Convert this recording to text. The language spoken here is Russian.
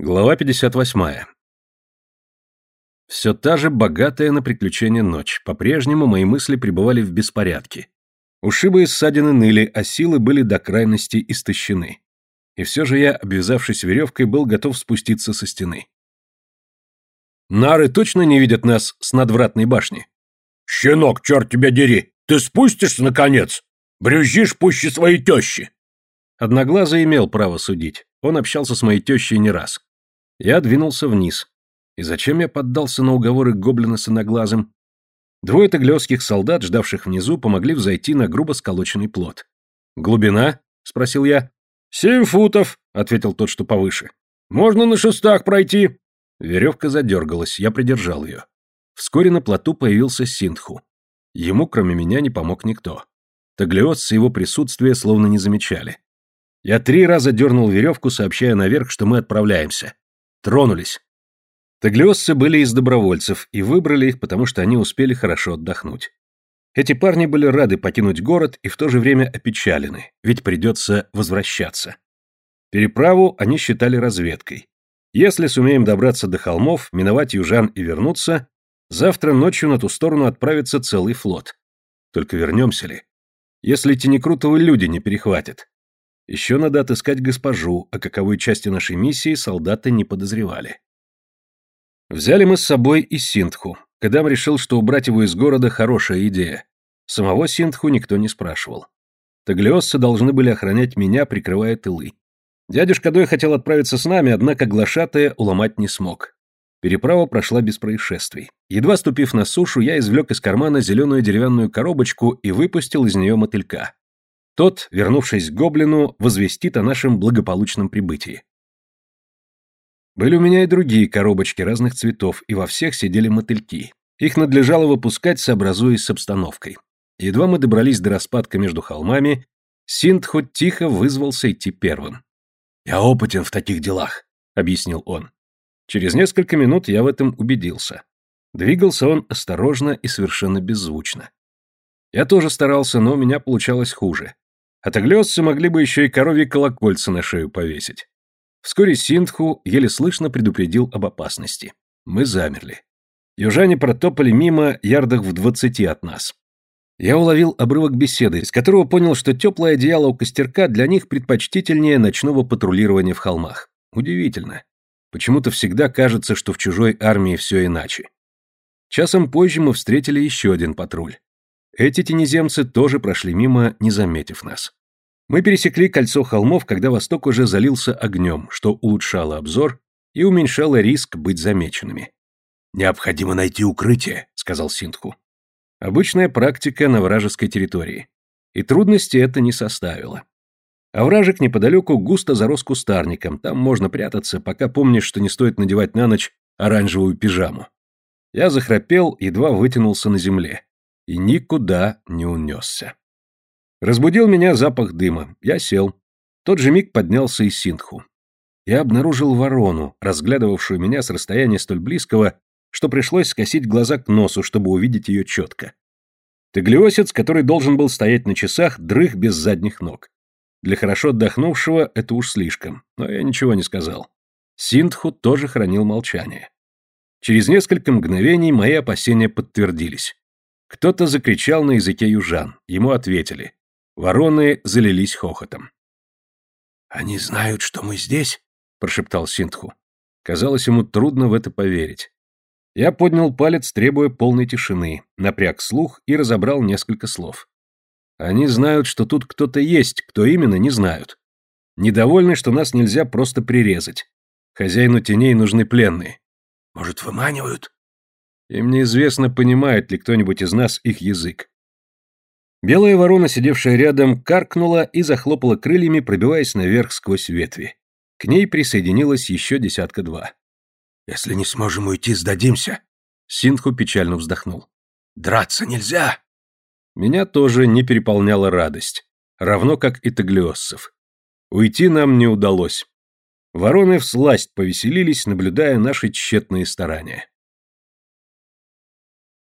Глава 58. Все та же богатая на приключения ночь. По-прежнему мои мысли пребывали в беспорядке. Ушибы и ссадины ныли, а силы были до крайности истощены. И все же я, обвязавшись веревкой, был готов спуститься со стены. Нары точно не видят нас с надвратной башни? «Щенок, черт тебя дери! Ты спустишься, наконец? Брюзжишь пуще своей тещи!» Одноглазый имел право судить. Он общался с моей тещей не раз. Я двинулся вниз. И зачем я поддался на уговоры гоблина с одноглазым? Двое таглиосских солдат, ждавших внизу, помогли взойти на грубо сколоченный плот. «Глубина?» — спросил я. «Семь футов», — ответил тот, что повыше. «Можно на шестах пройти». Веревка задергалась, я придержал ее. Вскоре на плоту появился Синтху. Ему, кроме меня, не помог никто. Таглиосцы его присутствия словно не замечали. Я три раза дернул веревку, сообщая наверх, что мы отправляемся. Тронулись. Таглиосцы были из добровольцев, и выбрали их, потому что они успели хорошо отдохнуть. Эти парни были рады покинуть город и в то же время опечалены, ведь придется возвращаться. Переправу они считали разведкой. Если сумеем добраться до холмов, миновать южан и вернуться, завтра ночью на ту сторону отправится целый флот. Только вернемся ли? Если Тенекрутовы люди не перехватят. Еще надо отыскать госпожу, о каковой части нашей миссии солдаты не подозревали. Взяли мы с собой и Синтху. Кадам решил, что убрать его из города хорошая идея. Самого Синтху никто не спрашивал. Таглиосцы должны были охранять меня, прикрывая тылы. Дядюшка Дой хотел отправиться с нами, однако глашатая уломать не смог. Переправа прошла без происшествий. Едва ступив на сушу, я извлек из кармана зеленую деревянную коробочку и выпустил из нее мотылька. Тот, вернувшись к гоблину, возвестит о нашем благополучном прибытии. Были у меня и другие коробочки разных цветов, и во всех сидели мотыльки. Их надлежало выпускать, сообразуясь с обстановкой. Едва мы добрались до распадка между холмами, Синт хоть тихо вызвался идти первым. «Я опытен в таких делах», — объяснил он. Через несколько минут я в этом убедился. Двигался он осторожно и совершенно беззвучно. Я тоже старался, но у меня получалось хуже. Отоглёдцы могли бы еще и коровьи колокольца на шею повесить. Вскоре Синдху еле слышно предупредил об опасности. Мы замерли. Южане протопали мимо ярдах в двадцати от нас. Я уловил обрывок беседы, из которого понял, что теплое одеяло у костерка для них предпочтительнее ночного патрулирования в холмах. Удивительно. Почему-то всегда кажется, что в чужой армии все иначе. Часом позже мы встретили еще один патруль. Эти тенеземцы тоже прошли мимо, не заметив нас. Мы пересекли кольцо холмов, когда восток уже залился огнем, что улучшало обзор и уменьшало риск быть замеченными. «Необходимо найти укрытие», — сказал Синтху. Обычная практика на вражеской территории. И трудности это не составило. Овражек неподалеку густо зарос кустарником, там можно прятаться, пока помнишь, что не стоит надевать на ночь оранжевую пижаму. Я захрапел, едва вытянулся на земле и никуда не унесся. Разбудил меня запах дыма. Я сел. тот же миг поднялся и Синху. Я обнаружил ворону, разглядывавшую меня с расстояния столь близкого, что пришлось скосить глаза к носу, чтобы увидеть ее четко. Таглиосец, который должен был стоять на часах, дрых без задних ног. Для хорошо отдохнувшего это уж слишком, но я ничего не сказал. Синтху тоже хранил молчание. Через несколько мгновений мои опасения подтвердились. Кто-то закричал на языке южан. Ему ответили. Вороны залились хохотом. «Они знают, что мы здесь?» – прошептал Синтху. Казалось ему трудно в это поверить. Я поднял палец, требуя полной тишины, напряг слух и разобрал несколько слов. Они знают, что тут кто-то есть, кто именно, не знают. Недовольны, что нас нельзя просто прирезать. Хозяину теней нужны пленные. Может, выманивают? Им неизвестно, понимает ли кто-нибудь из нас их язык. Белая ворона, сидевшая рядом, каркнула и захлопала крыльями, пробиваясь наверх сквозь ветви. К ней присоединилось еще десятка-два. «Если не сможем уйти, сдадимся!» Синху печально вздохнул. «Драться нельзя!» Меня тоже не переполняла радость, равно как и таглиоссов. Уйти нам не удалось. Вороны всласть повеселились, наблюдая наши тщетные старания.